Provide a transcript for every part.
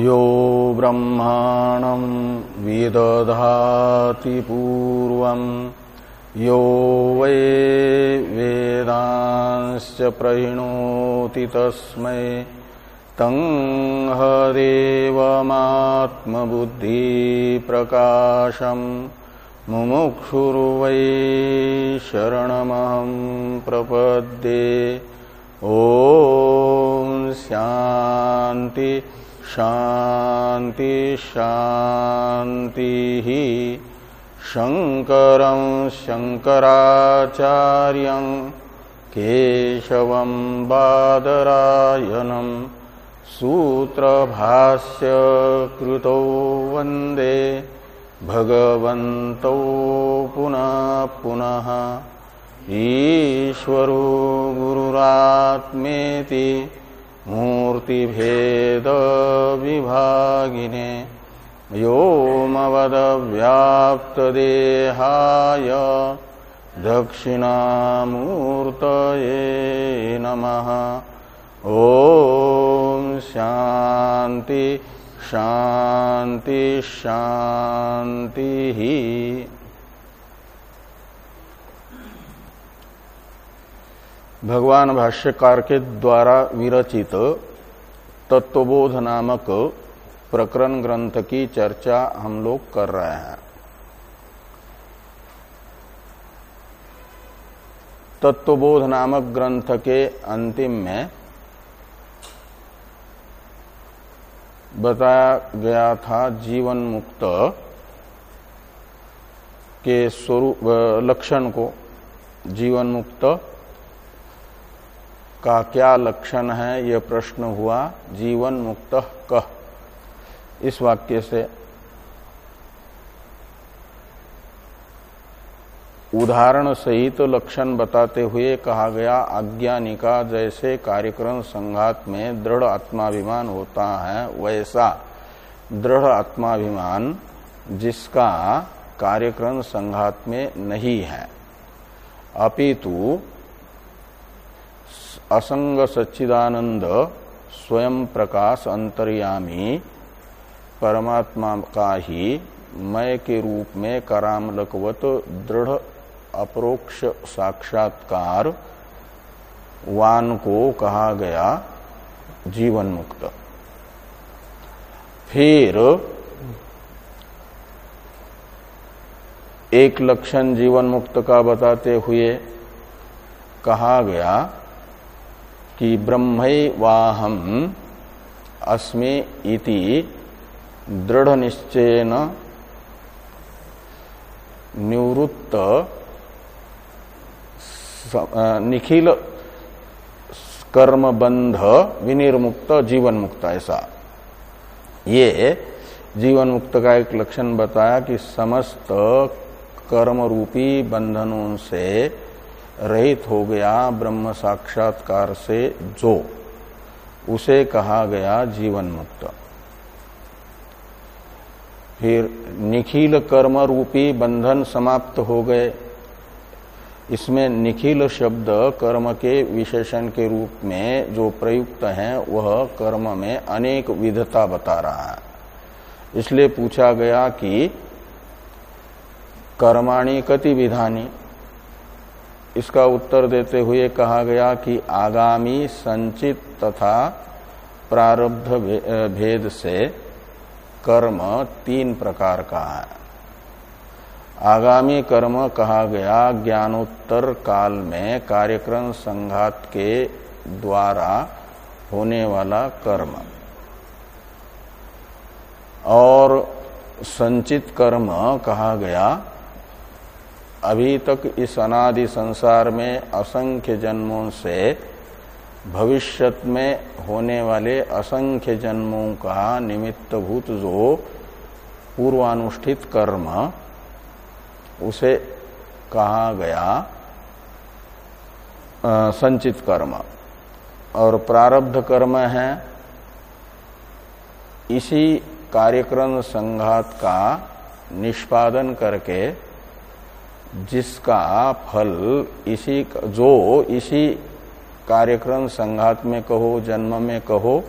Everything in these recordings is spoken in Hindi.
यो ब्रह्माणं विदधाति पूर्वं। यो वै वेदांश्च प्रहिणोति तस्मै। तं हदेवमात्मबुद्धिप्रकाशम् मुमुक्षुर्वै शरणमहं प्रपद्ये। ॐ शान्ति। शान्ति शान्तिः शङ्करं शङ्कराचार्यं केशवं बादरायणं सूत्रभास्य कृतौ वंदे भगवन्तौ पुनः पुनः ईश्वरो गुरुरात्मेति मूर्तिभेदविभागिने व्योमवदव्याप्तदेहाय दक्षिणामूर्तये नमः। ॐ शान्ति शान्ति शान्तिः। भगवान भाष्यकार के द्वारा विरचित तत्वबोध नामक प्रकरण ग्रंथ की चर्चा हम लोग कर रहे हैं। तत्वबोध नामक ग्रंथ के अंतिम में बताया गया था जीवन मुक्त के स्वरूप लक्षण को जीवन मुक्त का क्या लक्षण है? यह प्रश्न हुआ, जीवन मुक्त कह। इस वाक्य से उदाहरण सहित तो लक्षण बताते हुए कहा गया अज्ञानिका जैसे कार्यक्रम संघात में दृढ़ आत्माभिमान होता है, वैसा दृढ़ आत्माभिमान जिसका कार्यक्रम संघात में नहीं है। अपितु असंग सच्चिदानंद स्वयं प्रकाश अंतर्यामी परमात्मा का ही मय के रूप में करामलकवत दृढ़ अप्रोक्ष साक्षात्कार वान को कहा गया जीवन मुक्त फिर एक लक्षण जीवन मुक्त का बताते हुए कहा गया कि ब्रह्म अस्मि इति दृढ़ निश्चयन निवृत्त निखिल कर्म बंध विनिर्मुक्त जीवन मुक्त ऐसा। ये जीवन मुक्त का एक लक्षण बताया कि समस्त कर्म रूपी बंधनों से रहित हो गया ब्रह्म साक्षात्कार से जो। उसे कहा गया जीवन मुक्त फिर निखिल कर्म रूपी बंधन समाप्त हो गए। इसमें निखिल शब्द कर्म के विशेषण के रूप में जो प्रयुक्त है, वह कर्म में अनेक विधता बता रहा है। इसलिए पूछा गया कि कर्माणी कति विधानी? इसका उत्तर देते हुए कहा गया कि आगामी संचित तथा प्रारब्ध भेद से कर्म तीन प्रकार का है। आगामी कर्म कहा गया ज्ञानोत्तर काल में कार्यक्रम संघात के द्वारा होने वाला कर्म। और संचित कर्म कहा गया अभी तक इस अनादि संसार में असंख्य जन्मों से भविष्यत में होने वाले असंख्य जन्मों का निमित्तभूत जो पूर्वानुष्ठित कर्म उसे कहा गया आ, संचित कर्म। और प्रारब्ध कर्म है इसी कार्यक्रम संघात का निष्पादन करके जिसका फल इसी जो इसी कार्यक्रम संघात में कहो, जन्म में कहो,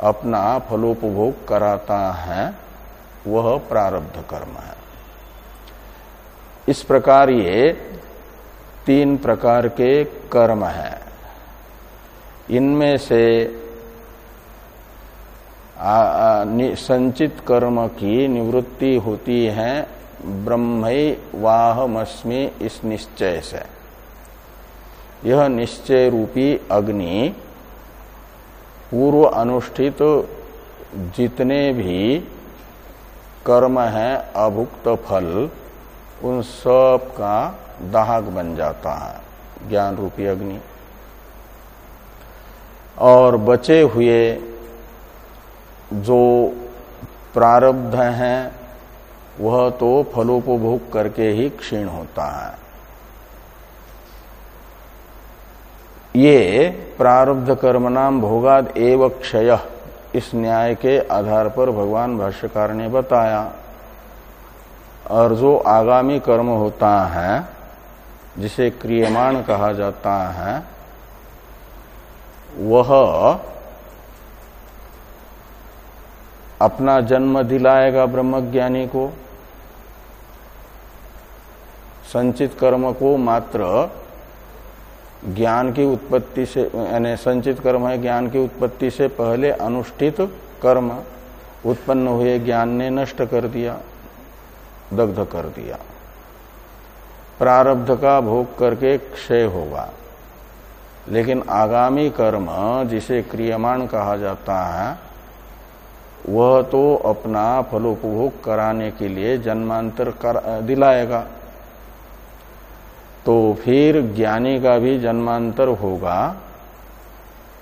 अपना फलोपभोग कराता है, वह प्रारब्ध कर्म है। इस प्रकार ये तीन प्रकार के कर्म हैं। इनमें से संचित कर्म की निवृत्ति होती है ब्रह्म वाहमस्मि इस निश्चय से। यह निश्चय रूपी अग्नि पूर्व अनुष्ठित जितने भी कर्म है, अभुक्त फल, उन सब का दाहक बन जाता है, ज्ञान रूपी अग्नि। और बचे हुए जो प्रारब्ध हैं वह तो फलोपभोग करके ही क्षीण होता है। ये प्रारब्ध कर्म नाम भोगाद एव क्षय, इस न्याय के आधार पर भगवान भाष्यकार ने बताया। और जो आगामी कर्म होता है, जिसे क्रियमाण कहा जाता है, वह अपना जन्म दिलाएगा ब्रह्मज्ञानी को। संचित कर्म को मात्र ज्ञान की उत्पत्ति से, यानी संचित कर्म है ज्ञान की उत्पत्ति से पहले अनुष्ठित कर्म, उत्पन्न हुए ज्ञान ने नष्ट कर दिया, दग्ध कर दिया। प्रारब्ध का भोग करके क्षय होगा। लेकिन आगामी कर्म, जिसे क्रियमाण कहा जाता है, वह तो अपना फलोपभोग कराने के लिए जन्मांतर कर, दिलाएगा। तो फिर ज्ञानी का भी जन्मांतर होगा।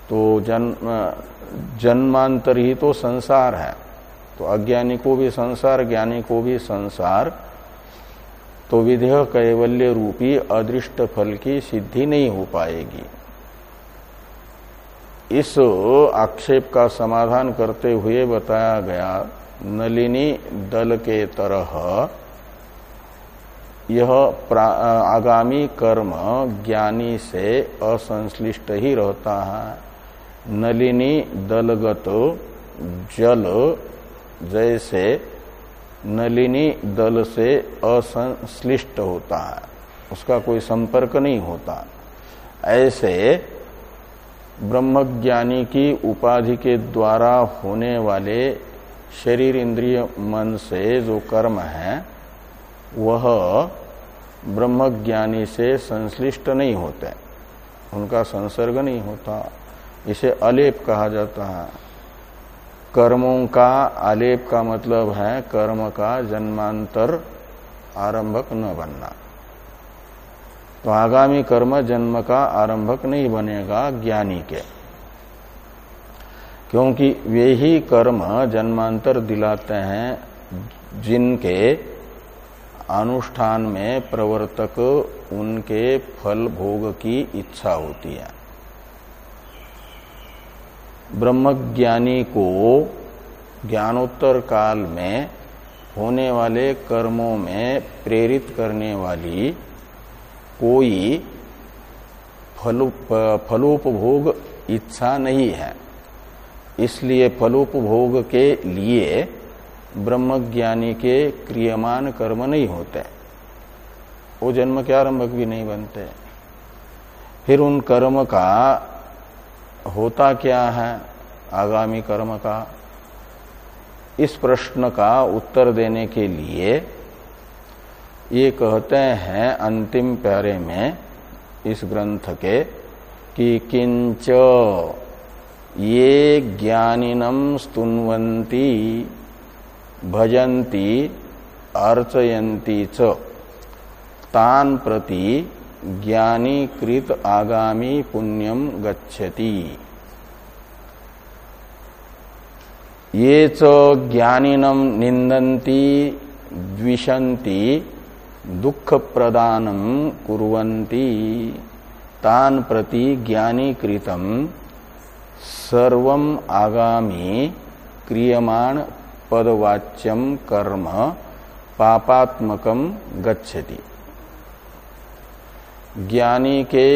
तो जन्म जन्मांतर ही तो संसार है। तो अज्ञानी को भी संसार, ज्ञानी को भी संसार। तो विधेय कैवल्य रूपी अदृष्ट फल की सिद्धि नहीं हो पाएगी। इस आक्षेप का समाधान करते हुए बताया गया, नलिनी दल के तरह यह आगामी कर्म ज्ञानी से असंश्लिष्ट ही रहता है। नलिनी, दलगत, जल, जैसे नलिनी दल से असंश्लिष्ट होता है, उसका कोई संपर्क नहीं होता। ऐसे ब्रह्मज्ञानी की उपाधि के द्वारा होने वाले शरीर इंद्रिय मन से जो कर्म है वह ब्रह्मज्ञानी से संश्लिष्ट नहीं होते। उनका संसर्ग नहीं होता। इसे अलेप कहा जाता है। कर्मों का आलेप का मतलब है कर्म का जन्मांतर आरंभक न बनना। तो आगामी कर्म जन्म का आरंभक नहीं बनेगा ज्ञानी के। क्योंकि वे ही कर्म जन्मांतर दिलाते हैं जिनके अनुष्ठान में प्रवर्तक उनके फल भोग की इच्छा होती है। ब्रह्मज्ञानी को ज्ञानोत्तर काल में होने वाले कर्मों में प्रेरित करने वाली कोई फलोपभोग इच्छा नहीं है। इसलिए फलोपभोग के लिए ब्रह्मज्ञानी के क्रियमान कर्म नहीं होते। वो जन्म के आरंभक भी नहीं बनते। फिर उन कर्म का होता क्या है? आगामी कर्म का। इस प्रश्न का उत्तर देने के लिए ये कहते हैं अंतिम प्यारे में इस ग्रंथ के कि किंच ये ज्ञानिनम स्तुन्वंती भजंती अर्चयंती च। तान प्रति ज्ञानीकृत आगामी पुण्यम गच्छति। ये च ज्ञानिनम निंदन्ति द्विशंती दुख प्रदानम कुरंती तान प्रति ज्ञानी कृतम सर्व आगामी क्रियमाण पदवाच्यम कर्म पापात्मकम गच्छति। ज्ञानी के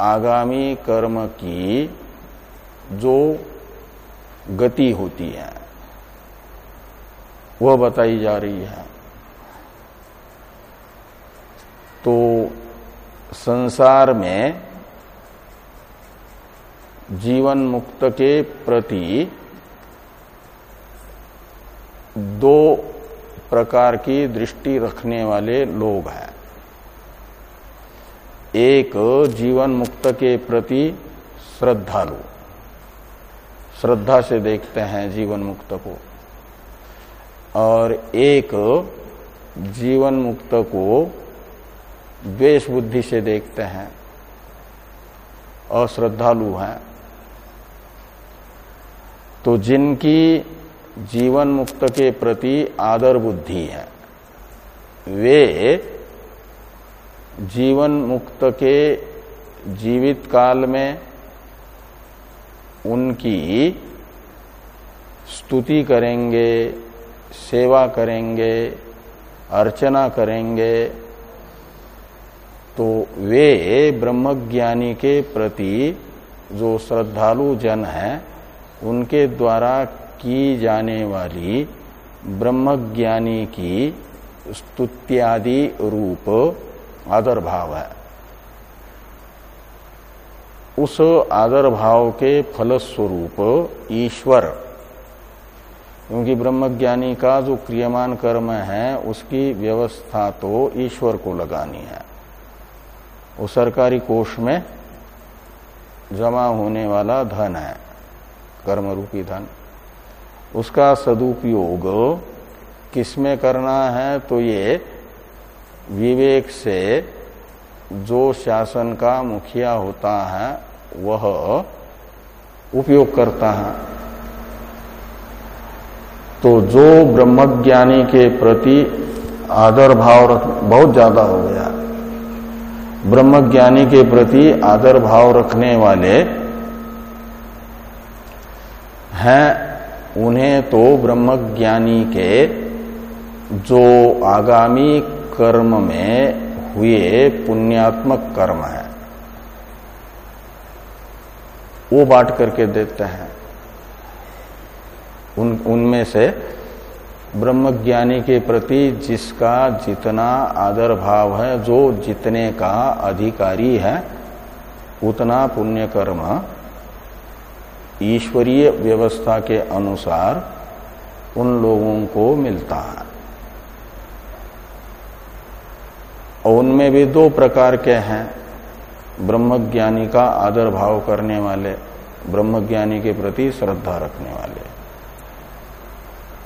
आगामी कर्म की जो गति होती है, वह बताई जा रही है। तो संसार में जीवन मुक्त के प्रति दो प्रकार की दृष्टि रखने वाले लोग हैं। एक, जीवन मुक्त के प्रति श्रद्धालु। श्रद्धा से देखते हैं जीवन मुक्त को। और एक, जीवन मुक्त को द्वेष बुद्धि से देखते हैं। अश्रद्धालु हैं। तो जिनकी जीवन मुक्त के प्रति आदर बुद्धि है। वे जीवन मुक्त के जीवित काल में उनकी स्तुति करेंगे, सेवा करेंगे, अर्चना करेंगे तो वे ब्रह्मज्ञानी के प्रति जो श्रद्धालु जन हैं, उनके द्वारा की जाने वाली ब्रह्मज्ञानी की स्तुत्यादि रूप आदर भाव है। उस आदर भाव के फलस्वरूप ईश्वर, क्योंकि ब्रह्मज्ञानी का जो क्रियमान कर्म है, उसकी व्यवस्था तो ईश्वर को लगानी है। वो सरकारी कोष में जमा होने वाला धन है कर्म रूपी धन। उसका सदुपयोग किसमें करना है? तो ये विवेक से जो शासन का मुखिया होता है, वह उपयोग करता है। तो जो ब्रह्मज्ञानी के प्रति आदर भाव रख, बहुत ज़्यादा हो गया। ब्रह्मज्ञानी के प्रति आदर भाव रखने वाले हैं उन्हें तो ब्रह्मज्ञानी के जो आगामी कर्म में हुए पुण्यात्मक कर्म है, वो बांट करके देते हैं। उन, उनमें से ब्रह्मज्ञानी के प्रति जिसका जितना आदर भाव है, जो जितने का अधिकारी है, उतना पुण्य कर्म ईश्वरीय व्यवस्था के अनुसार उन लोगों को मिलता है। और उनमें भी दो प्रकार के हैं। ब्रह्मज्ञानी का आदर भाव करने वाले, ब्रह्मज्ञानी के प्रति श्रद्धा रखने वाले।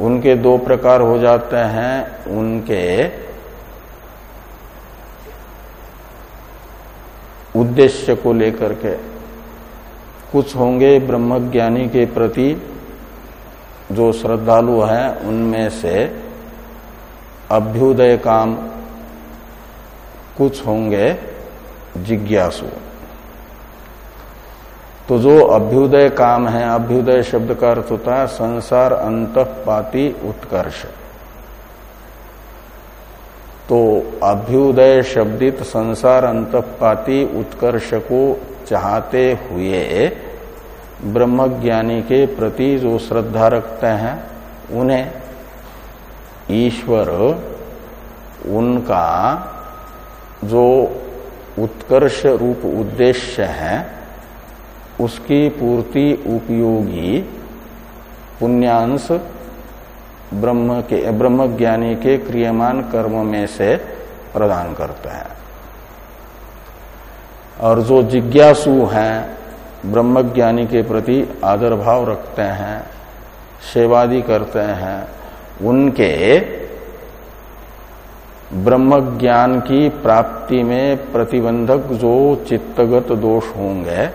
उनके दो प्रकार हो जाते हैं। उनके उद्देश्य को लेकर के कुछ होंगे ब्रह्मज्ञानी के प्रति जो श्रद्धालु हैं, उनमें से अभ्युदय काम कुछ होंगे जिज्ञासु। तो जो अभ्युदय काम है, अभ्युदय शब्द का अर्थ होता है संसार अंतपाती उत्कर्ष। तो अभ्युदय शब्दित संसार अंतपाती उत्कर्ष को चाहते हुए ब्रह्मज्ञानी के प्रति जो श्रद्धा रखते हैं, उन्हें ईश्वर, उनका जो उत्कर्ष रूप उद्देश्य है, उसकी पूर्ति उपयोगी पुण्यांश ब्रह्म के, ब्रह्मज्ञानी के क्रियमान कर्म में से प्रदान करते हैं। और जो जिज्ञासु हैं, ब्रह्मज्ञानी के प्रति आदर भाव रखते हैं, सेवादि करते हैं, उनके ब्रह्म ज्ञान की प्राप्ति में प्रतिबंधक जो चित्तगत दोष होंगे,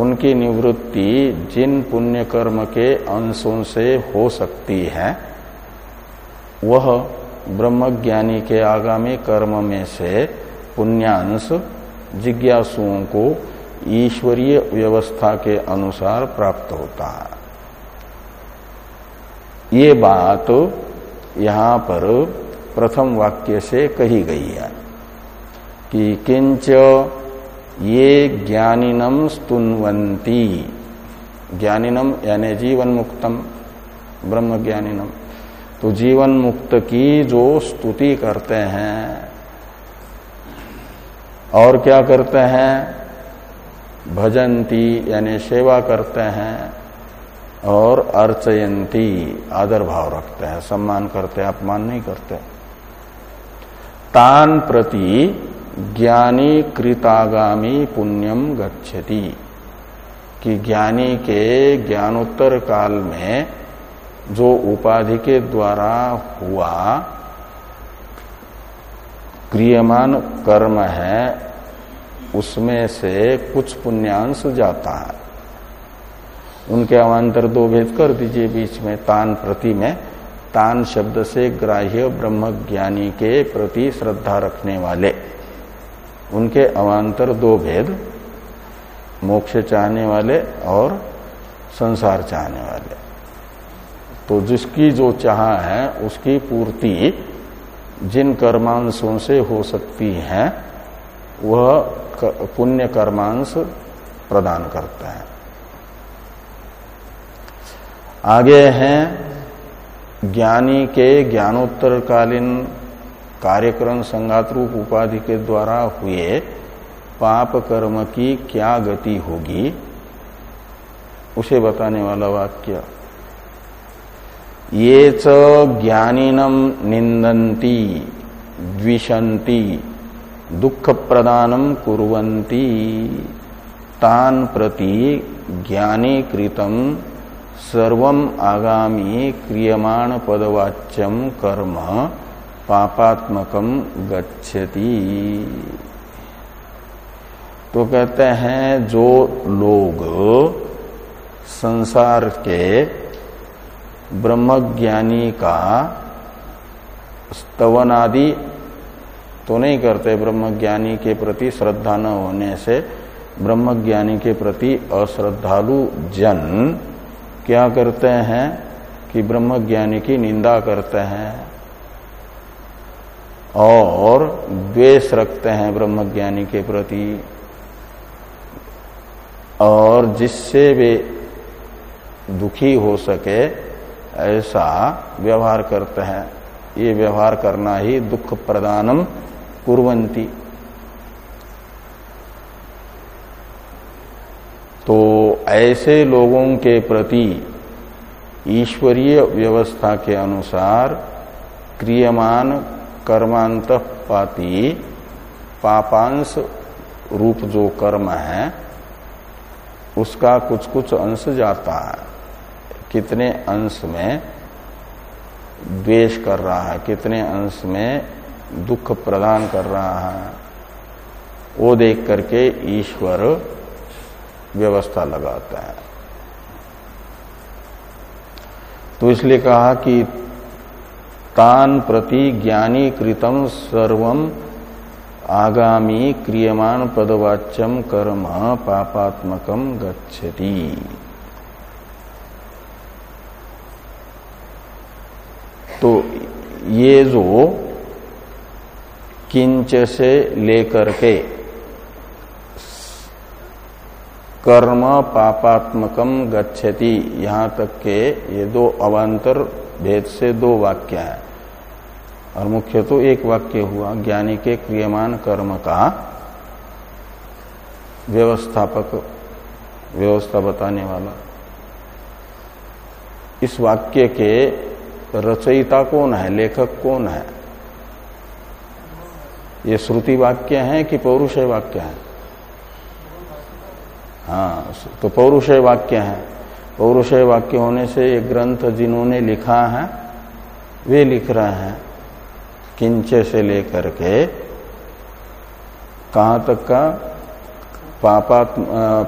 उनकी निवृत्ति जिन पुण्य कर्म के अंशों से हो सकती है, वह ब्रह्मज्ञानी के आगामी कर्म में से पुण्यांश जिज्ञासुओं को ईश्वरीय व्यवस्था के अनुसार प्राप्त होता है। ये बात यहाँ पर प्रथम वाक्य से कही गई है कि किंच ये ज्ञानिनम स्तुनवंती ज्ञानिनम यानी जीवन मुक्तम ब्रह्म ज्ञानिनम तो जीवन मुक्त की जो स्तुति करते हैं और क्या करते हैं? भजंती, यानी सेवा करते हैं और अर्चयंती, आदर भाव रखते हैं, सम्मान करते हैं, अपमान नहीं करते। तान प्रति ज्ञानी कृतागामी पुण्यम गच्छति। कि ज्ञानी के ज्ञानोत्तर काल में जो उपाधि के द्वारा हुआ क्रियमान कर्म है, उसमें से कुछ पुण्यांश जाता है। उनके अवान्तर दो भेद कर दीजिए बीच में, तान प्रति में। तान शब्द से ग्राह्य ब्रह्म ज्ञानी के प्रति श्रद्धा रखने वाले। उनके अवान्तर दो भेद, मोक्ष चाहने वाले और संसार चाहने वाले। तो जिसकी जो चाह है, उसकी पूर्ति जिन कर्मांशों से हो सकती है, वह पुण्य कर्मांश प्रदान करता है। आगे हैं, ज्ञानी के ज्ञानोत्तर कालीन कार्यक्रम संगात रूप उपाधि के द्वारा हुए पाप कर्म की क्या गति होगी, उसे बताने वाला वाक्य ये च ज्ञानीनम निंदन्ति द्विशंति दुख प्रदानम कुरंती तान प्रति ज्ञानी कृतम सर्व आगामी क्रियमाण पदवाच्यम कर्म पापात्मकम गच्छति। तो कहते हैं, जो लोग संसार के ब्रह्मज्ञानी का स्तवन आदि तो नहीं करते ब्रह्मज्ञानी के प्रति श्रद्धा न होने से। ब्रह्मज्ञानी के प्रति अश्रद्धालु जन क्या करते हैं कि ब्रह्मज्ञानी की निंदा करते हैं और द्वेष रखते हैं ब्रह्मज्ञानी के प्रति। और जिससे वे दुखी हो सके ऐसा व्यवहार करते हैं। ये व्यवहार करना ही दुख प्रदानम कुरंती तो ऐसे लोगों के प्रति ईश्वरीय व्यवस्था के अनुसार क्रियमान कर्मांत पाती पापांश रूप जो कर्म है, उसका कुछ कुछ अंश जाता है। कितने अंश में द्वेष कर रहा है, कितने अंश में दुख प्रदान कर रहा है, वो देख करके ईश्वर व्यवस्था लगाता है। तो इसलिए कहा कि तान प्रति ज्ञानी कृतम सर्वम आगामी क्रियमान पदवाच्यम कर्म पापात्मकम गच्छति। तो ये जो किंच से लेकर के कर्म पापात्मकम गच्छति, यहाँ तक के ये दो अवान्तर भेद से दो वाक्य है। और मुख्य तो एक वाक्य हुआ, ज्ञानी के क्रियमान कर्म का। व्यवस्थापक, व्यवस्था बताने वाला। इस वाक्य के रचयिता कौन है? लेखक कौन है? ये श्रुति वाक्य है कि पौरुषय वाक्य है? हाँ तो पौरुषय वाक्य है। पौरुषय वाक्य होने से ये ग्रंथ जिन्होंने लिखा है, वे लिख रहे हैं। किंचे से लेकर के कहा तक का? पापात्म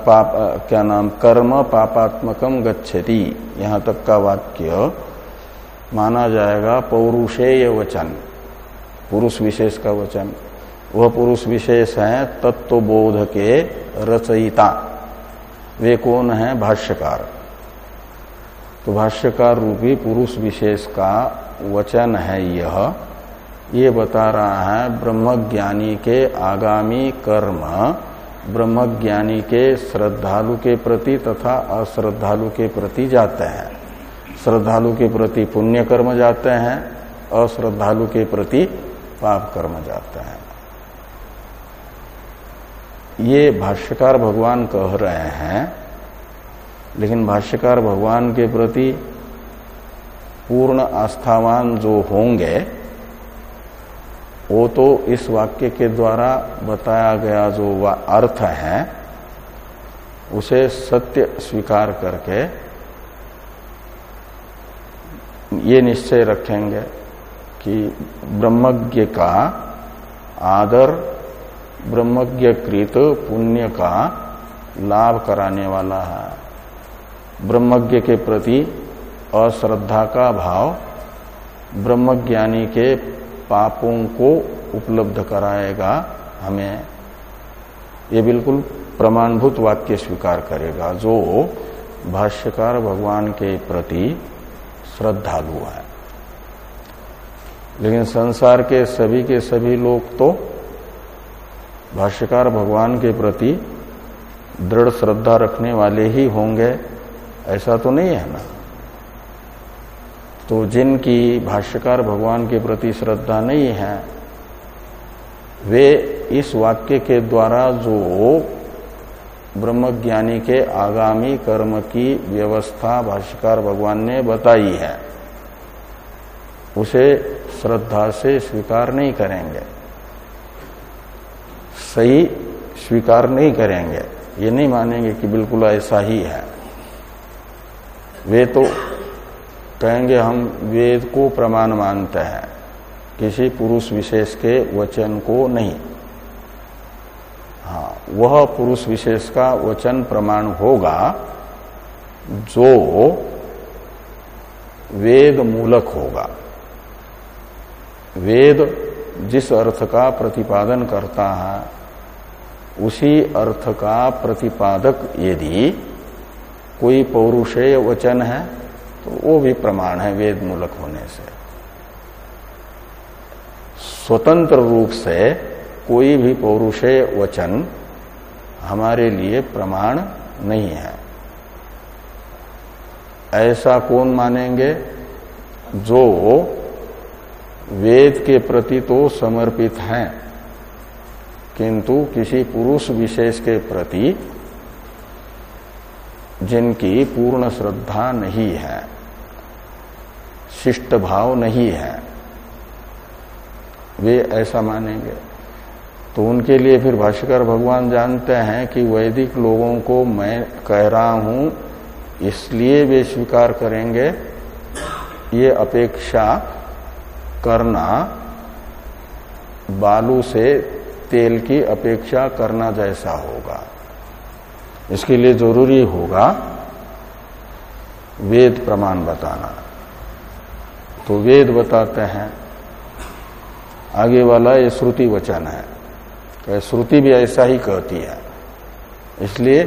पाप क्या नाम? कर्म पापात्मकम गच्छति। यहाँ तक का वाक्य माना जाएगा पौरुषेय वचन। पुरुष विशेष का वचन। वह पुरुष विशेष है तत्वबोध के रचयिता। वे कौन है? भाष्यकार। तो भाष्यकार रूपी पुरुष विशेष का वचन है यह। ये बता रहा है ब्रह्मज्ञानी के आगामी कर्म, ब्रह्मज्ञानी के श्रद्धालु के प्रति तथा अश्रद्धालु के प्रति जाते हैं। श्रद्धालु के प्रति पुण्य कर्म जाते हैं, अश्रद्धालु के प्रति पाप कर्म जाते हैं। ये भाष्यकार भगवान कह रहे हैं, लेकिन भाष्यकार भगवान के प्रति पूर्ण आस्थावान जो होंगे, वो तो इस वाक्य के द्वारा बताया गया जो अर्थ है, उसे सत्य स्वीकार करके ये निश्चय रखेंगे कि ब्रह्मज्ञ का आदर, ब्रह्मज्ञ कृत पुण्य का लाभ कराने वाला है। ब्रह्मज्ञ के प्रति अश्रद्धा का भाव ब्रह्मज्ञानी के पापों को उपलब्ध कराएगा हमें। ये बिल्कुल प्रमाणभूत वाक्य स्वीकार करेगा। जो भाष्यकार भगवान के प्रति श्रद्धालु है। लेकिन संसार के सभी के सभी लोग तो भाष्यकार भगवान के प्रति दृढ़ श्रद्धा रखने वाले ही होंगे, ऐसा तो नहीं है ना? तो जिनकी भाष्यकार भगवान के प्रति श्रद्धा नहीं है, वे इस वाक्य के द्वारा जो ब्रह्मज्ञानी के आगामी कर्म की व्यवस्था भाष्यकार भगवान ने बताई है। उसे श्रद्धा से स्वीकार नहीं करेंगे। सही स्वीकार नहीं करेंगे। ये नहीं मानेंगे कि बिल्कुल ऐसा ही है। वे तो कहेंगे हम वेद को प्रमाण मानते हैं। किसी पुरुष विशेष के वचन को नहीं। हाँ वह पुरुष विशेष का वचन प्रमाण होगा जो वेद मूलक होगा। वेद जिस अर्थ का प्रतिपादन करता है, उसी अर्थ का प्रतिपादक यदि कोई पौरुषेय वचन है तो वो भी प्रमाण है वेद मूलक होने से। स्वतंत्र रूप से कोई भी पौरुषेय वचन हमारे लिए प्रमाण नहीं है। ऐसा कौन मानेंगे जो वेद के प्रति तो समर्पित हैं, किंतु किसी पुरुष विशेष के प्रति जिनकी पूर्ण श्रद्धा नहीं है, शिष्ट भाव नहीं है, वे ऐसा मानेंगे? तो उनके लिए फिर भाष्यकर भगवान जानते हैं कि वैदिक लोगों को मैं कह रहा हूँ, इसलिए वे स्वीकार करेंगे। ये अपेक्षा करना, बालू से तेल की अपेक्षा करना जैसा होगा। इसके लिए ज़रूरी होगा वेद प्रमाण बताना। तो वेद बताते हैं। आगे वाला ये श्रुति वचन है। तो श्रुति भी ऐसा ही कहती है। इसलिए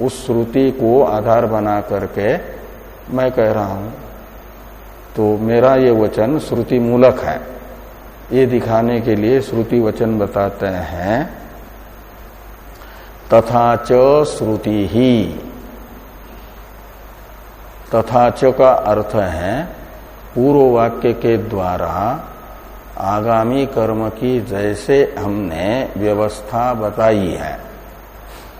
उस श्रुति को आधार बना करके मैं कह रहा हूँ तो मेरा ये वचन श्रुति मूलक है। ये दिखाने के लिए श्रुति वचन बताते हैं, तथा च श्रुति ही। तथा च का अर्थ है पूर्व वाक्य के द्वारा आगामी कर्म की जैसे हमने व्यवस्था बताई है,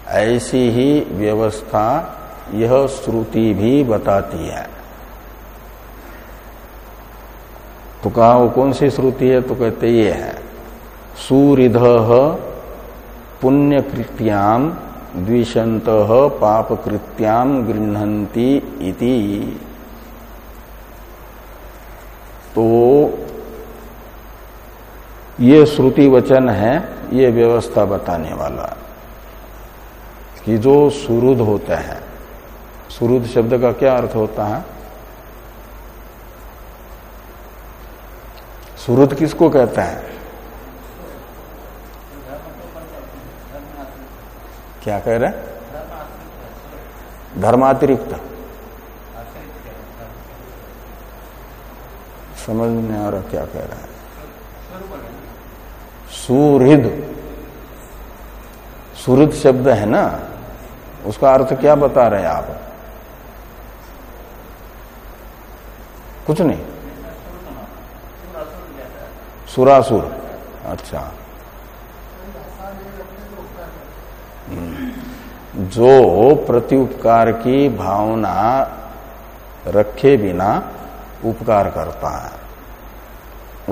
ऐसी ही व्यवस्था यह श्रुति भी बताती है। तो कहा वो कौन सी श्रुति है? तो कहते ये है, सूरिध पुण्य कृत्याम द्विशंत पाप कृत्याम गृहती तो ये श्रुति वचन है, ये व्यवस्था बताने वाला। कि जो सुरुद होता है, सुरुद शब्द का क्या अर्थ होता है? सुरुद किसको कहता है? क्या कह रहे धर्मातिरिक्त। समझ में आ रहा क्या कह रहा है। सुहृद। सुहृद शब्द है ना? उसका अर्थ क्या बता रहे हैं आप? कुछ नहीं। सुरासुर। अच्छा। हम्म। जो प्रत्युपकार की भावना रखे बिना उपकार करता है,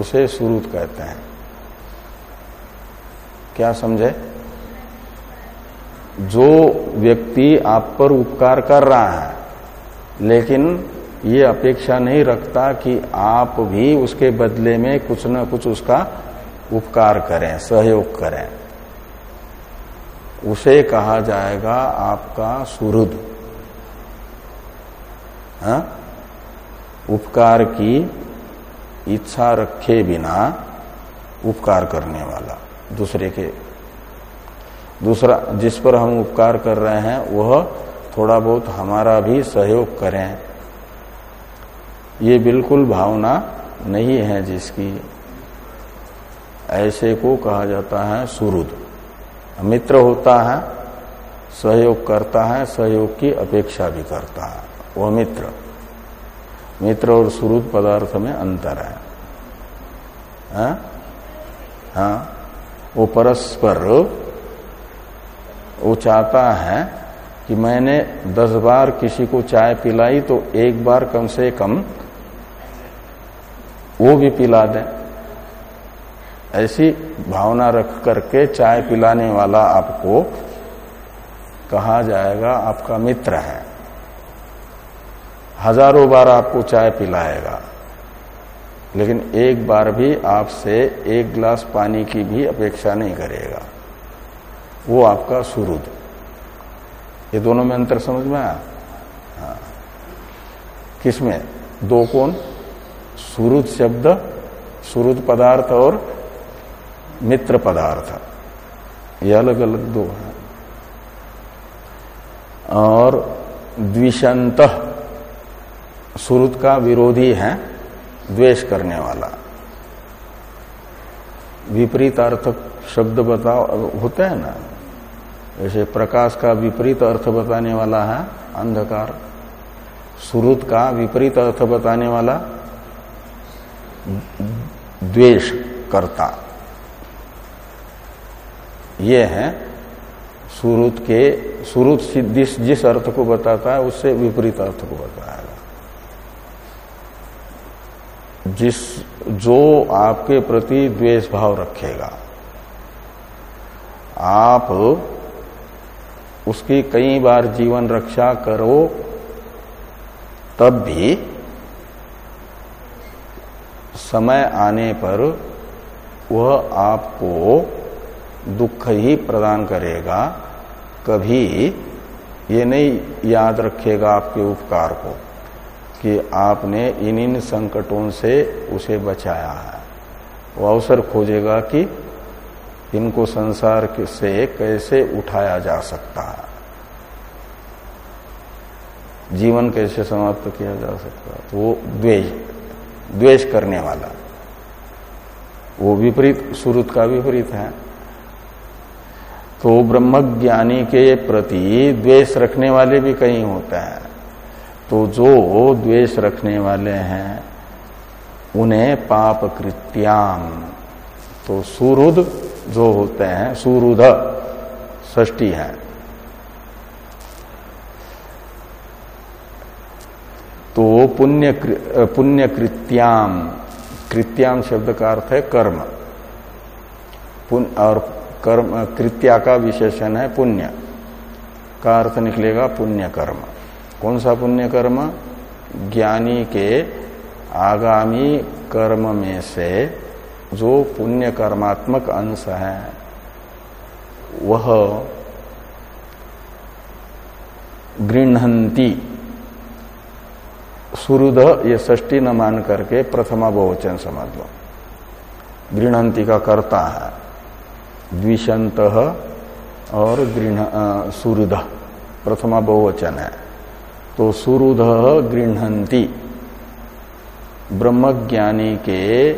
उसे सुरुत कहते हैं। क्या समझे? जो व्यक्ति आप पर उपकार कर रहा है, लेकिन ये अपेक्षा नहीं रखता कि आप भी उसके बदले में कुछ न कुछ उसका उपकार करें, सहयोग करें। उसे कहा जाएगा आपका सुहृद। हाँ? उपकार की इच्छा रखे बिना उपकार करने वाला। दूसरे के। दूसरा जिस पर हम उपकार कर रहे हैं वह थोड़ा बहुत हमारा भी सहयोग करें। ये बिल्कुल भावना नहीं है जिसकी। ऐसे को कहा जाता है सुरुद मित्र होता है सहयोग करता है सहयोग की अपेक्षा भी करता है। वह मित्र। मित्र और सुरुद पदार्थ में अंतर है। हाँ, हाँ? वो परस्पर वो चाहता है कि मैंने दस बार किसी को चाय पिलाई तो एक बार कम से कम वो भी पिला दे। ऐसी भावना रख करके चाय पिलाने वाला आपको कहा जाएगा, आपका मित्र है। हज़ारों बार आपको चाय पिलाएगा। लेकिन एक बार भी आपसे एक गिलास पानी की भी अपेक्षा नहीं करेगा। वो आपका सुरुद। ये दोनों में अंतर समझ में आया? हाँ। किसमें? दो कौन? सुरुद शब्द, सुरुद पदार्थ और मित्र पदार्थ। ये अलग अलग दो हैं। और द्विशंत सुरुद का विरोधी है। द्वेष करने वाला। विपरीत अर्थ शब्द बताओ होते हैं ना? जैसे प्रकाश का विपरीत अर्थ बताने वाला है, अंधकार। सुरुत का विपरीत अर्थ बताने वाला, द्वेष करता। ये है सुरुत के, सुरुत जिस जिस अर्थ को बताता है, उससे विपरीत अर्थ को बताएगा जिस, जो आपके प्रति द्वेष भाव रखेगा। आप उसकी कई बार जीवन रक्षा करो, तब भी समय आने पर वह आपको दुख ही प्रदान करेगा। कभी ये नहीं याद रखेगा आपके उपकार को। कि आपने इन इन संकटों से उसे बचाया है। वो अवसर खोजेगा कि इनको संसार से कैसे उठाया जा सकता है। जीवन कैसे समाप्त किया जा सकता है? तो वो द्वेष द्वेष करने वाला। वो विपरीत, सुरुत का विपरीत है। तो ब्रह्मज्ञानी के प्रति द्वेष रखने वाले भी कहीं होते हैं। तो जो द्वेष रखने वाले हैं, उन्हें पाप कृत्याम तो सुरुद जो होते हैं सुरुद ष्टी है। तो पुण्य पुण्य कृत्याम कृत्याम शब्द का अर्थ है कर्म। और कर्म, कृत्या का विशेषण है पुण्य। का अर्थ निकलेगा पुण्य कर्म। कौन सा पुण्य कर्म ज्ञानी के आगामी कर्म में से जो पुण्य कर्मात्मक अंश है, वह गृहंती सुरुद ये ष्टी न मान करके प्रथमा बहुवचन समझ। लो गृहंती का कर्ता है द्विशंत और गृह सुरुद प्रथमा बहुवचन है। तो सुरुद गृहंती ब्रह्मज्ञानी के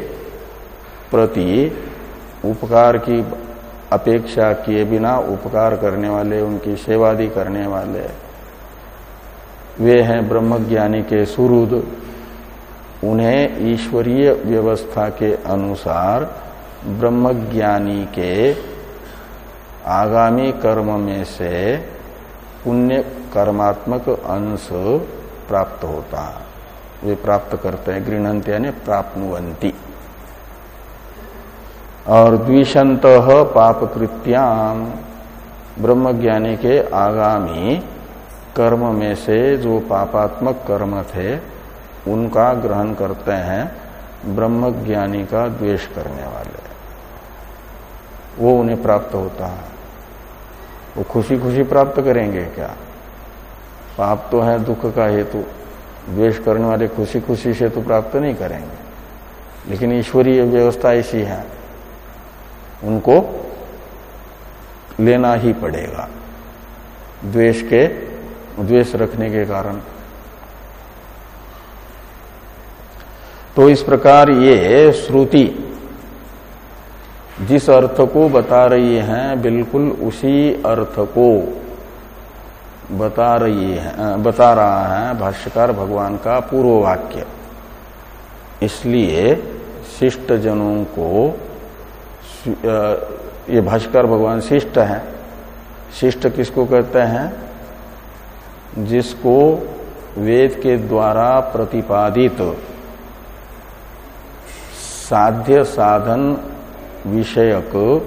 प्रति उपकार की अपेक्षा किए बिना उपकार करने वाले, उनकी सेवादि करने वाले, वे हैं ब्रह्मज्ञानी के सुरुद उन्हें ईश्वरीय व्यवस्था के अनुसार ब्रह्मज्ञानी के आगामी कर्म में से पुण्य कर्मात्मक अंश प्राप्त होता। है वे प्राप्त करते हैं गृहंत यानी प्राप्नुवंती और द्विशंत पाप कृत्याम ब्रह्मज्ञानी के आगामी कर्म में से जो पापात्मक कर्म थे, उनका ग्रहण करते हैं, ब्रह्मज्ञानी का द्वेष करने वाले। वो उन्हें प्राप्त होता है। वो खुशी खुशी प्राप्त करेंगे क्या? पाप तो है, दुख का हेतु। द्वेष करने वाले खुशी खुशी से तो प्राप्त नहीं करेंगे। लेकिन ईश्वरीय व्यवस्था ऐसी है। उनको लेना ही पड़ेगा। द्वेष के, द्वेष रखने के कारण। तो इस प्रकार ये श्रुति जिस अर्थ को बता रही है, बिल्कुल उसी अर्थ को बता रही है बता रहा है भाष्यकार भगवान का पूर्व वाक्य इसलिए शिष्ट जनों को ये भाष्कर भगवान शिष्ट है। शिष्ट किसको कहते हैं? जिसको वेद के द्वारा प्रतिपादित साध्य साधन विषयक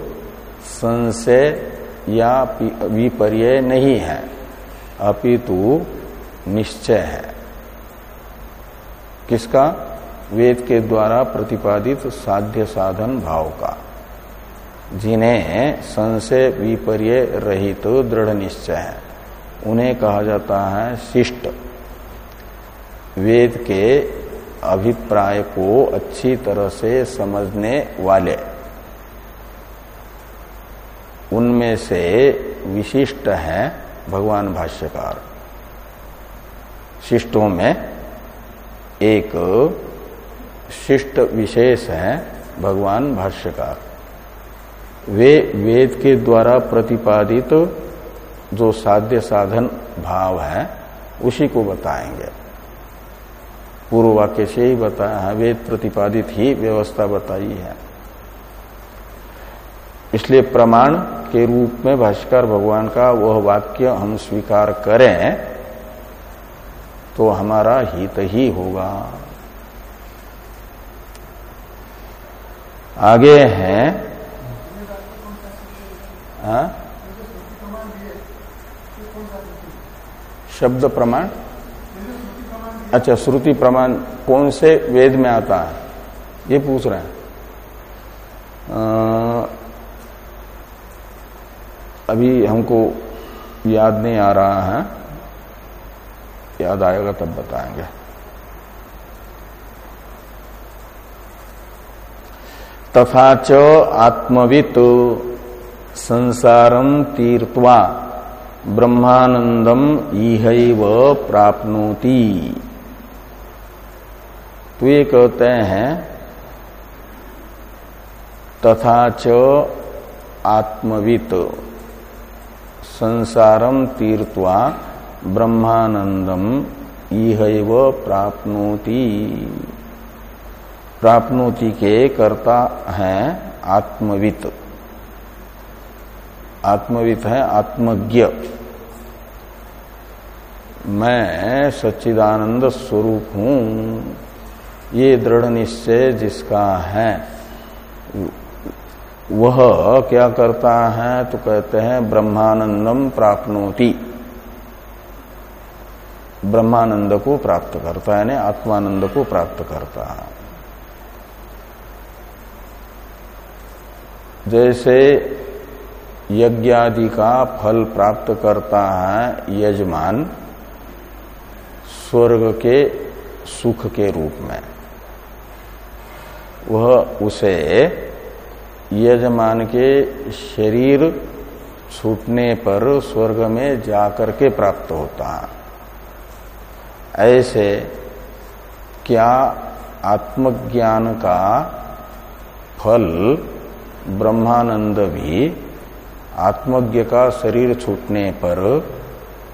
संशय या विपर्य नहीं है। अपितु निश्चय है। किसका? वेद के द्वारा प्रतिपादित साध्य साधन भाव का। जिन्हें संशय विपर्य रहित तो दृढ़ निश्चय है। उन्हें कहा जाता है शिष्ट। वेद के अभिप्राय को अच्छी तरह से समझने वाले। उनमें से विशिष्ट है भगवान भाष्यकार। शिष्टों में एक शिष्ट विशेष है भगवान भाष्यकार। वे वेद के द्वारा प्रतिपादित तो जो साध्य साधन भाव है, उसी को बताएँगे। पूर्व वाक्य से ही बताया है, वेद प्रतिपादित ही व्यवस्था बताई है। इसलिए प्रमाण के रूप में भाष्कर भगवान का वह वाक्य हम स्वीकार करें तो हमारा हित ही होगा। आगे हैं। हाँ? शब्द प्रमाण? अच्छा श्रुति प्रमाण कौन से वेद में आता है? ये पूछ रहे हैं। अभी हमको याद नहीं आ रहा है। याद आएगा तब बताएँगे। तथा च आत्मवित संसारम तीर्थवा ब्रह्मानंदम इहैव प्राप्नोति। तो ये कहते हैं, तथा च आत्मवित। संसारम तीर्थवा ब्रह्मानंदम इहैव प्राप्नोति। प्राप्नोति के कर्ता हैं आत्मवित। आत्मवित है आत्मज्ञ। मैं सच्चिदानंद स्वरूप हूँ। ये दृढ़ निश्चय जिसका है वह क्या करता है? तो कहते हैं, ब्रह्मानंदम प्राप्नोति। ब्रह्मानंद को प्राप्त करता है, यानी आत्मानंद को प्राप्त करता है। जैसे यज्ञादि का फल प्राप्त करता है यजमान, स्वर्ग के सुख के रूप में। वह उसे यजमान के शरीर छूटने पर स्वर्ग में जाकर के प्राप्त होता। है ऐसे क्या आत्मज्ञान का फल ब्रह्मानंद भी आत्मज्ञ का शरीर छूटने पर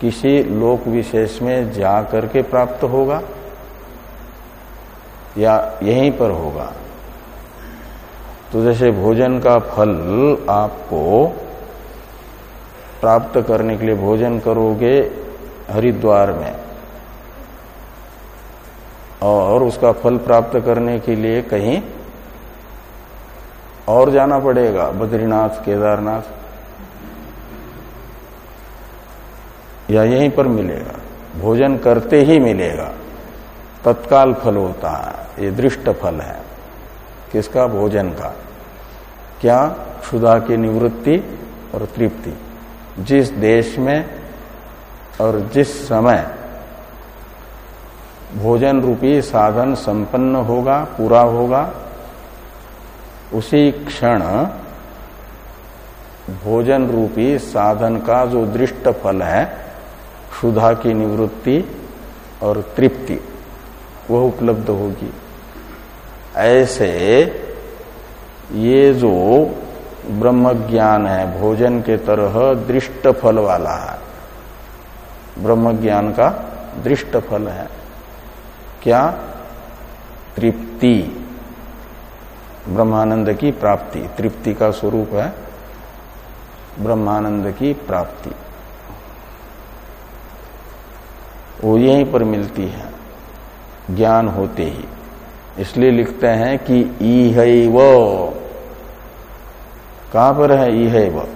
किसी लोक विशेष में जा करके प्राप्त होगा? या यहीं पर होगा? तो जैसे भोजन का फल आपको प्राप्त करने के लिए भोजन करोगे हरिद्वार में, और उसका फल प्राप्त करने के लिए कहीं और जाना पड़ेगा, बद्रीनाथ, केदारनाथ, या यहीं पर मिलेगा। भोजन करते ही मिलेगा। तत्काल फल होता है, ये दृष्ट फल है। किसका? भोजन का। क्या? क्षुदा की निवृत्ति और तृप्ति। जिस देश में और जिस समय भोजन रूपी साधन संपन्न होगा, पूरा होगा, उसी क्षण भोजन रूपी साधन का जो दृष्ट फल है, क्षुधा की निवृत्ति और तृप्ति, वह उपलब्ध होगी। ऐसे ये जो ब्रह्म ज्ञान है, भोजन के तरह दृष्ट फल वाला है। ब्रह्म ज्ञान का दृष्ट फल है। क्या? तृप्ति। ब्रह्मानंद की प्राप्ति। तृप्ति का स्वरूप है ब्रह्मानंद की प्राप्ति। वो यहीं पर मिलती है। ज्ञान होते ही। इसलिए लिखते हैं कि ई है वो कहाँ पर है ई है वो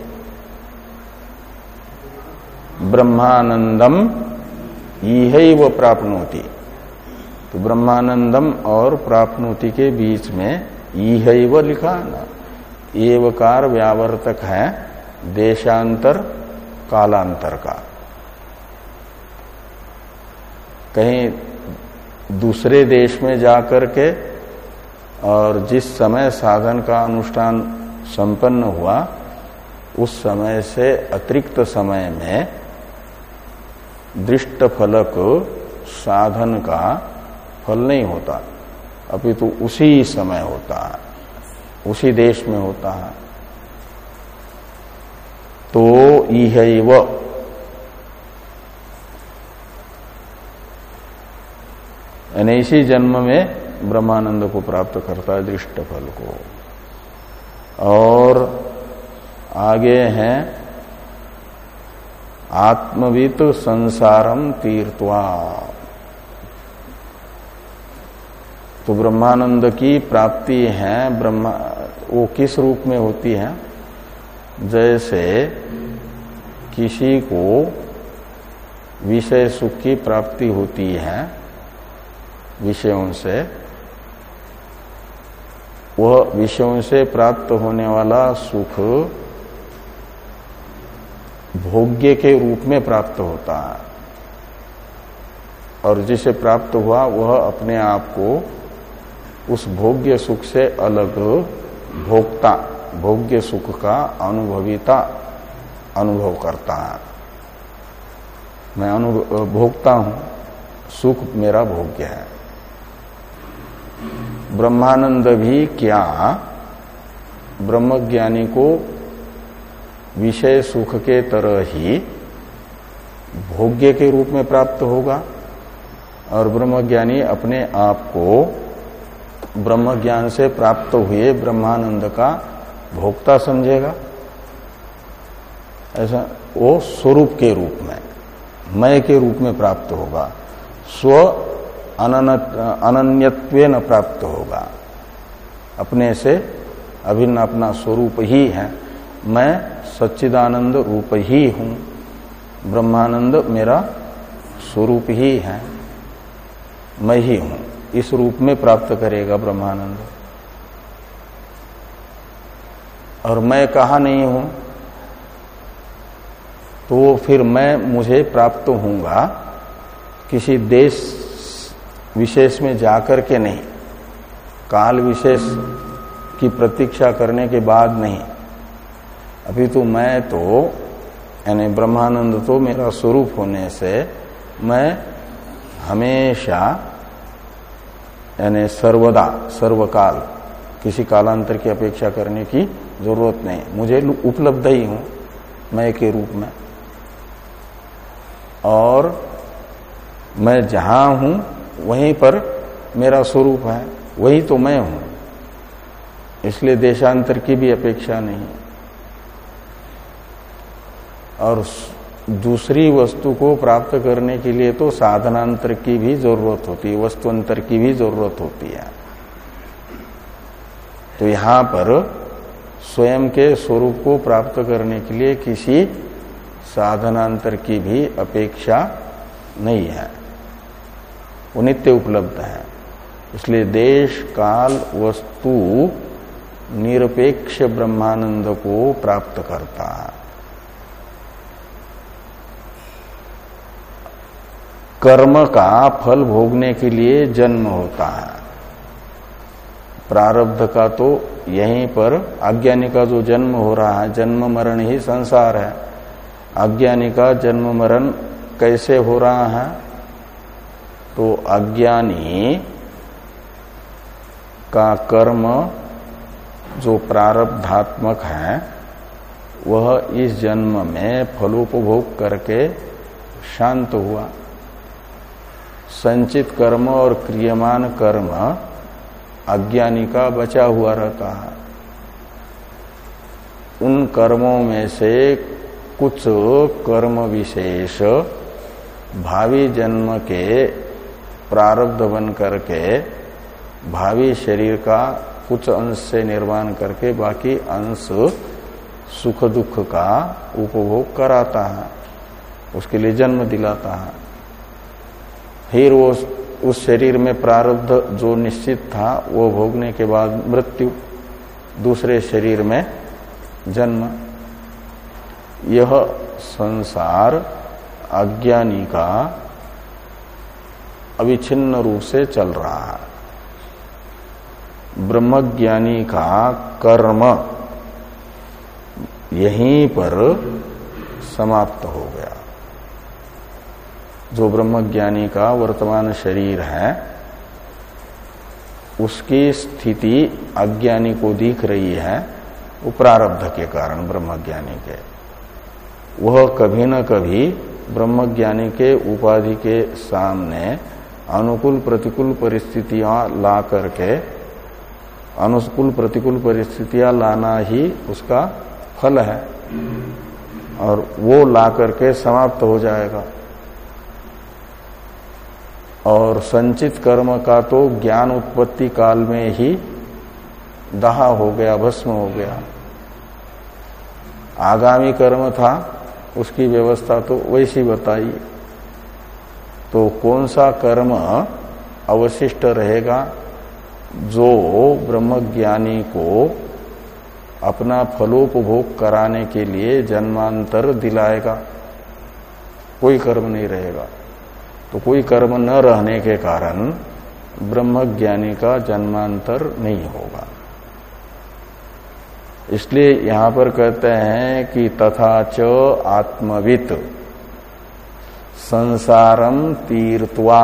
ब्रह्मानंदम ई है वो प्राप्नोति। तो ब्रह्मानंदम और प्राप्नोति के बीच में ई है वो लिखा ना। एवकार व्यावर्तक है देशांतर, कालांतर का। कहीं दूसरे देश में जाकर के और जिस समय साधन का अनुष्ठान संपन्न हुआ, उस समय से अतिरिक्त समय में दृष्ट फलक साधन का फल नहीं होता। अभी तो उसी समय होता है, उसी देश में होता है। तो इह यानी इसी जन्म में ब्रह्मानंद को प्राप्त करता है दृष्ट फल को। और आगे हैं, आत्मवित संसारम तीर्थवा तो ब्रह्मानंद की प्राप्ति है, ब्रह्मा, वो किस रूप में होती है? जैसे किसी को विषय सुख की प्राप्ति होती है विषयों से, वह विषयों से प्राप्त होने वाला सुख भोग्य के रूप में प्राप्त होता है। और जिसे प्राप्त हुआ, वह अपने आप को उस भोग्य सुख से अलग भोक्ता भोग्य सुख का अनुभविता अनुभव करता है। मैं अनुभव, भोगता हूँ, सुख मेरा भोग्य है। ब्रह्मानंद भी क्या ब्रह्मज्ञानी को विषय सुख के तरह ही भोग्य के रूप में प्राप्त होगा और ब्रह्मज्ञानी अपने आप को ब्रह्म ज्ञान से प्राप्त हुए ब्रह्मानंद का भोक्ता समझेगा। ऐसा वो स्वरूप के रूप में, मय के रूप में प्राप्त होगा। स्व अनन्यत्व न प्राप्त होगा। अपने से अभिन्न अपना स्वरूप ही है। मैं सच्चिदानंद रूप ही हूँ। ब्रह्मानंद मेरा स्वरूप ही है। मैं ही हूँ। इस रूप में प्राप्त करेगा ब्रह्मानंद। और मैं कहा नहीं हूँ? तो फिर मैं, मुझे प्राप्त होऊँगा किसी देश विशेष में जाकर के नहीं। काल विशेष की प्रतीक्षा करने के बाद नहीं। अभी तो मैं तो यानी ब्रह्मानंद तो मेरा स्वरूप होने से मैं हमेशा, यानी सर्वदा, सर्वकाल, किसी कालांतर की अपेक्षा करने की ज़रूरत नहीं। मुझे उपलब्ध ही हूँ मैं के रूप में। और मैं जहाँ हूँ वहीं पर मेरा स्वरूप है, वही तो मैं हूँ। इसलिए देशांतर की भी अपेक्षा नहीं। और दूसरी वस्तु को प्राप्त करने के लिए तो साधनांतर की भी ज़रूरत होती है, वस्तुअंतर की भी ज़रूरत होती है। तो यहाँ पर स्वयं के स्वरूप को प्राप्त करने के लिए किसी साधनांतर की भी अपेक्षा नहीं है। वो नित्य उपलब्ध है। इसलिए देश, काल, वस्तु निरपेक्ष ब्रह्मानंद को प्राप्त करता है। कर्म का फल भोगने के लिए जन्म होता है। प्रारब्ध का तो यहीं पर अज्ञानी का जो जन्म हो रहा है, जन्म मरण ही संसार है। अज्ञानी का जन्म मरण कैसे हो रहा है? तो अज्ञानी का कर्म जो प्रारब्धात्मक है, वह इस जन्म में फलोपभोग करके शांत हुआ। संचित कर्म और क्रियमान कर्म अज्ञानी का बचा हुआ रहता है। उन कर्मों में से कुछ कर्म विशेष भावी जन्म के प्रारब्ध बन करके, भावी शरीर का कुछ अंश से निर्माण करके बाकी अंश सुख दुख का उपभोग कराता है, उसके लिए जन्म दिलाता है। फिर वो उस शरीर में प्रारब्ध जो निश्चित था, वो भोगने के बाद मृत्यु, दूसरे शरीर में जन्म। यह संसार अज्ञानी का अविच्छिन्न रूप से चल रहा है। ब्रह्मज्ञानी का कर्म यहीं पर समाप्त हो गया। जो ब्रह्मज्ञानी का वर्तमान शरीर है, उसकी स्थिति अज्ञानी को दिख रही है, वो प्रारब्ध के कारण ब्रह्मज्ञानी के। वह कभी न कभी ब्रह्मज्ञानी के उपाधि के सामने अनुकूल प्रतिकूल परिस्थितियाँ ला करके, अनुकूल प्रतिकूल परिस्थितियाँ लाना ही उसका फल है। और वो ला करके समाप्त हो जाएगा। और संचित कर्म का तो ज्ञान उत्पत्ति काल में ही दहा हो गया, भस्म हो गया। आगामी कर्म था, उसकी व्यवस्था तो वैसी बताई तो कौन सा कर्म अवशिष्ट रहेगा? जो ब्रह्मज्ञानी को अपना फलोपभोग कराने के लिए जन्मांतर दिलाएगा। कोई कर्म नहीं रहेगा। तो कोई कर्म न रहने के कारण ब्रह्मज्ञानी का जन्मांतर नहीं होगा। इसलिए यहाँ पर कहते हैं कि तथा च आत्मवित। संसारम तीर्थवा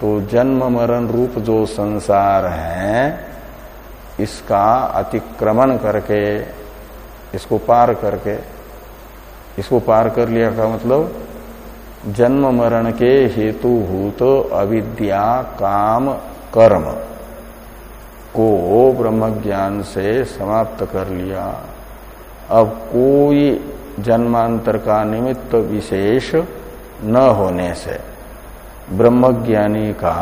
तो जन्म मरण रूप जो संसार है, इसका अतिक्रमण करके, इसको पार करके, इसको पार कर लिया का मतलब? जन्म मरण के हेतुभूत अविद्या, काम, कर्म को ब्रह्म ज्ञान से समाप्त कर लिया। अब कोई जन्मांतर का निमित्त विशेष न होने से ब्रह्मज्ञानी का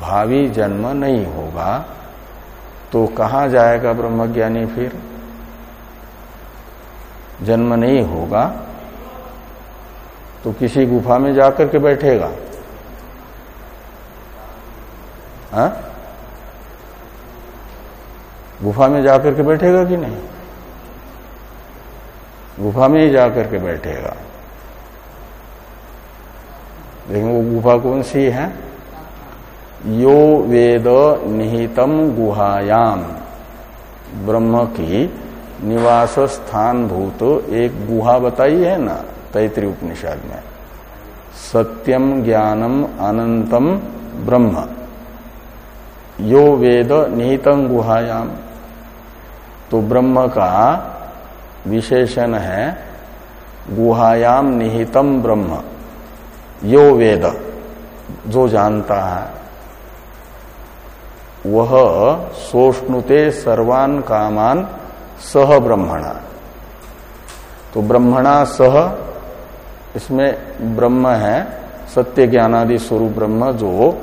भावी जन्म नहीं होगा। तो कहा जाएगा ब्रह्मज्ञानी फिर? जन्म नहीं होगा तो किसी गुफा में जाकर के बैठेगा। हा? गुफा में जाकर के बैठेगा कि नहीं? गुफा में ही जाकर के बैठेगा। लेकिन वो गुफा कौन सी है? यो वेद निहितम गुहायाम। ब्रह्म की निवास स्थान भूत, एक गुहा बताई है ना, तैतृ उपनिषद में। सत्यम ज्ञानम अनंतम ब्रह्म। यो वेद निहितम गुहायाम। तो ब्रह्म का विशेषण है गुहायाम निहितम ब्रह्म। यो वेद, जो जानता है, वह सोष्णुते सर्वान कामान सह ब्रह्मणा। तो ब्रह्मणा सह, इसमें ब्रह्म है सत्य ज्ञानादि स्वरूप ब्रह्म, जो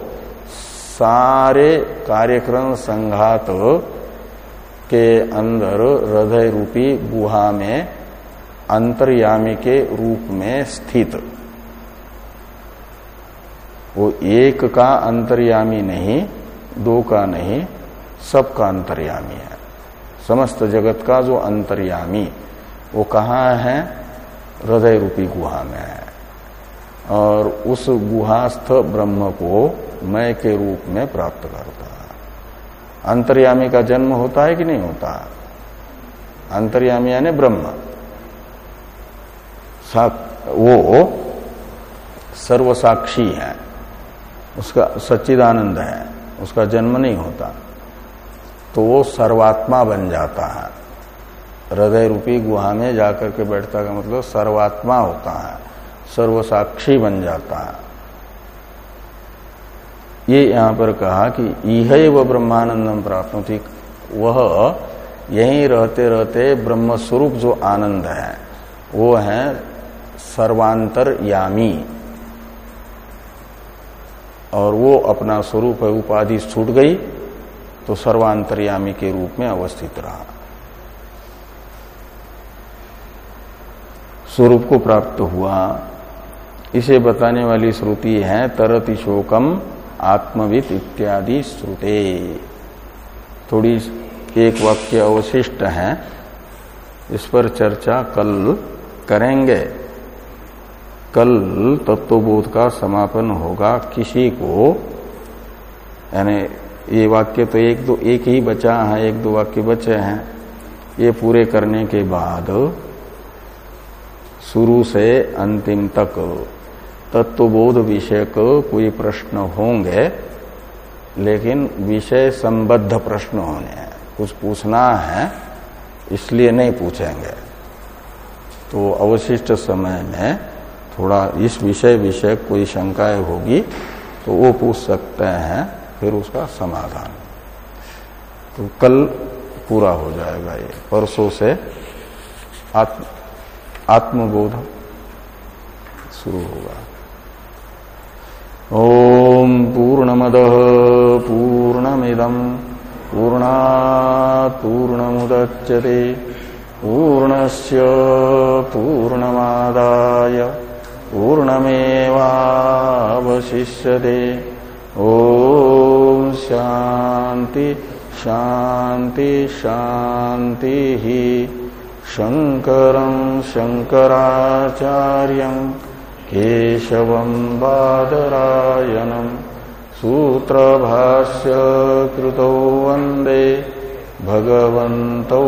सारे कार्यक्रम संघात के अंदर हृदय रूपी गुहा में, अंतर्यामी के रूप में स्थित। वो एक का अंतर्यामी नहीं, दो का नहीं सबका अंतर्यामी है। समस्त जगत का जो अंतर्यामी, वो कहाँ है? हृदय रूपी गुहा में है। और उस गुहास्थ ब्रह्म को मैं के रूप में प्राप्त करता अंतर्यामी का जन्म होता है कि नहीं होता? अंतर्यामी यानी ब्रह्म। वो सर्वसाक्षी है। उसका, सच्चिदानंद है। उसका जन्म नहीं होता। तो वो सर्वात्मा बन जाता है। हृदय रूपी गुहा में जाकर के बैठता का मतलब सर्वात्मा होता है। सर्वसाक्षी बन जाता है। ये यहाँ पर कहा कि यह व ब्रह्मानंदम प्राप्त। वह यहीं रहते रहते ब्रह्म स्वरूप जो आनंद है, वो है सर्वांतर यामी और वो अपना स्वरूप है, उपाधि छूट गई तो सर्वांतरयामी के रूप में अवस्थित रहा। स्वरूप को प्राप्त हुआ। इसे बताने वाली श्रुति है, तरति शोकम आत्मवित इत्यादि श्रुते। थोड़ी एक वाक्य अवशिष्ट है, इस पर चर्चा कल करेंगे। कल तत्वबोध का समापन होगा किसी को। यानी ये वाक्य तो एक दो, एक ही बचा है, एक दो वाक्य बचे हैं। ये पूरे करने के बाद शुरू से अंतिम तक तत्वबोध विषय को कोई प्रश्न होंगे, लेकिन विषय संबद्ध प्रश्न होने हैं। कुछ पूछना है, इसलिए नहीं पूछेंगे। तो अवशिष्ट समय में थोड़ा इस विषय विषय कोई शंकाएँ होगी तो वो पूछ सकते हैं, फिर उसका समाधान। तो कल पूरा हो जाएगा ये, परसों से आत्म, आत्मबोध शुरू होगा। ओम पूर्णमद पूर्णमिदम पूर्णा पूर्णमुदच्यते। पूर्णस्य पूर्णमादाय पूर्णमेवावशिष्यते। ॐ शान्ति शान्ति शान्तिः शङ्करम् शङ्कराचार्यम् केशवम् बादरायणम् सूत्रभाष्य कृतौ वंदे भगवन्तौ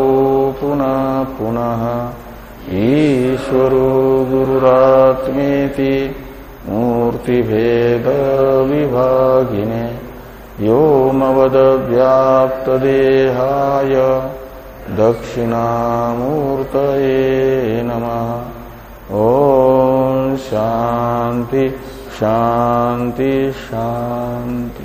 पुनः पुनः। ईश्वरो गुरुरात्मेति मूर्तिभेदविभागिने व्योमवदव्याप्तदेहाय दक्षिणामूर्तये नमः। ॐ शान्ति शांति शान्ति